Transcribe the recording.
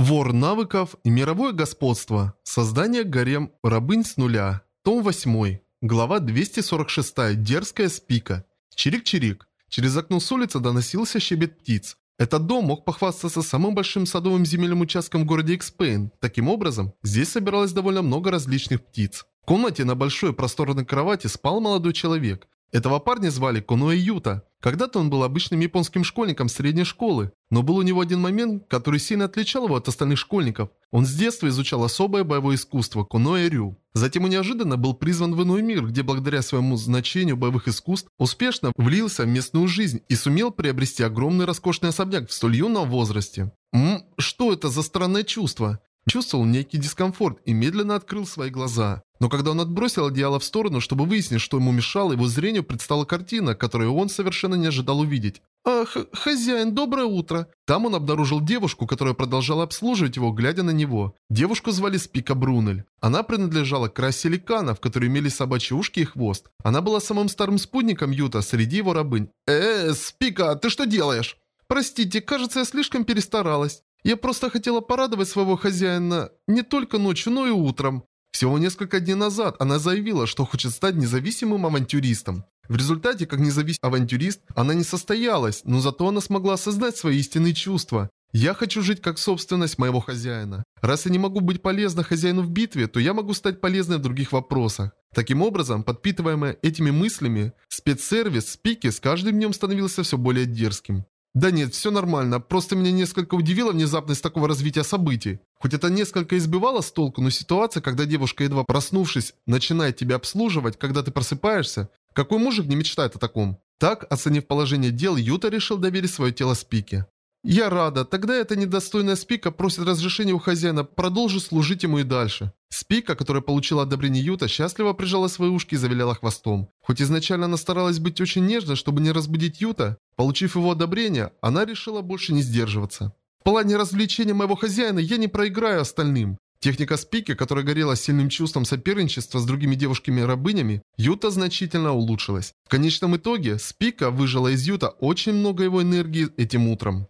Вор навыков и мировое господство. Создание гарем рабынь с нуля. Том 8. Глава 246. Дерзкая спика. Чирик-чирик. Через окно с улицы доносился щебет птиц. Этот дом мог похвастаться самым большим садовым земельным участком в городе Экспейн. Таким образом, здесь собиралось довольно много различных птиц. В комнате на большой просторной кровати спал молодой человек. Этого парня звали Конуэ Юта. Когда-то он был обычным японским школьником средней школы, но был у него один момент, который сильно отличал его от остальных школьников. Он с детства изучал особое боевое искусство Конуэ Рю. Затем он неожиданно был призван в иной мир, где благодаря своему значению боевых искусств успешно влился в местную жизнь и сумел приобрести огромный роскошный особняк в столь юном возрасте. Ммм, что это за странное чувство? Чувствовал некий дискомфорт и медленно открыл свои глаза. Но когда он отбросил одеяло в сторону, чтобы выяснить, что ему мешало, его зрению предстала картина, которую он совершенно не ожидал увидеть. «Ах, хозяин, доброе утро!» Там он обнаружил девушку, которая продолжала обслуживать его, глядя на него. Девушку звали Спика Брунель. Она принадлежала к расе ликанов, которые имели собачьи ушки и хвост. Она была самым старым спутником Юта среди его рабынь. «Э, Спика, ты что делаешь?» «Простите, кажется, я слишком перестаралась. Я просто хотела порадовать своего хозяина не только ночью, но и утром. Всего несколько дней назад она заявила, что хочет стать независимым авантюристом. В результате, как независимый авантюрист, она не состоялась, но зато она смогла создать свои истинные чувства. Я хочу жить как собственность моего хозяина. Раз я не могу быть полезна хозяину в битве, то я могу стать полезной в других вопросах. Таким образом, подпитываемая этими мыслями, спецсервис Спики с каждым днем становился все более дерзким. Да нет, все нормально, просто меня несколько удивила внезапность такого развития событий. Хоть это несколько избивало с толку, но ситуация, когда девушка, едва проснувшись, начинает тебя обслуживать, когда ты просыпаешься, какой мужик не мечтает о таком? Так, оценив положение дел, Юта решил доверить свое тело Спике. «Я рада. Тогда эта недостойная Спика просит разрешения у хозяина продолжить служить ему и дальше». Спика, которая получила одобрение Юта, счастливо прижала свои ушки и завиляла хвостом. Хоть изначально она старалась быть очень нежной, чтобы не разбудить Юта, получив его одобрение, она решила больше не сдерживаться. В плане развлечения моего хозяина я не проиграю остальным. Техника Спики, которая горела сильным чувством соперничества с другими девушками-рабынями, Юта значительно улучшилась. В конечном итоге, Спика выжила из Юта очень много его энергии этим утром.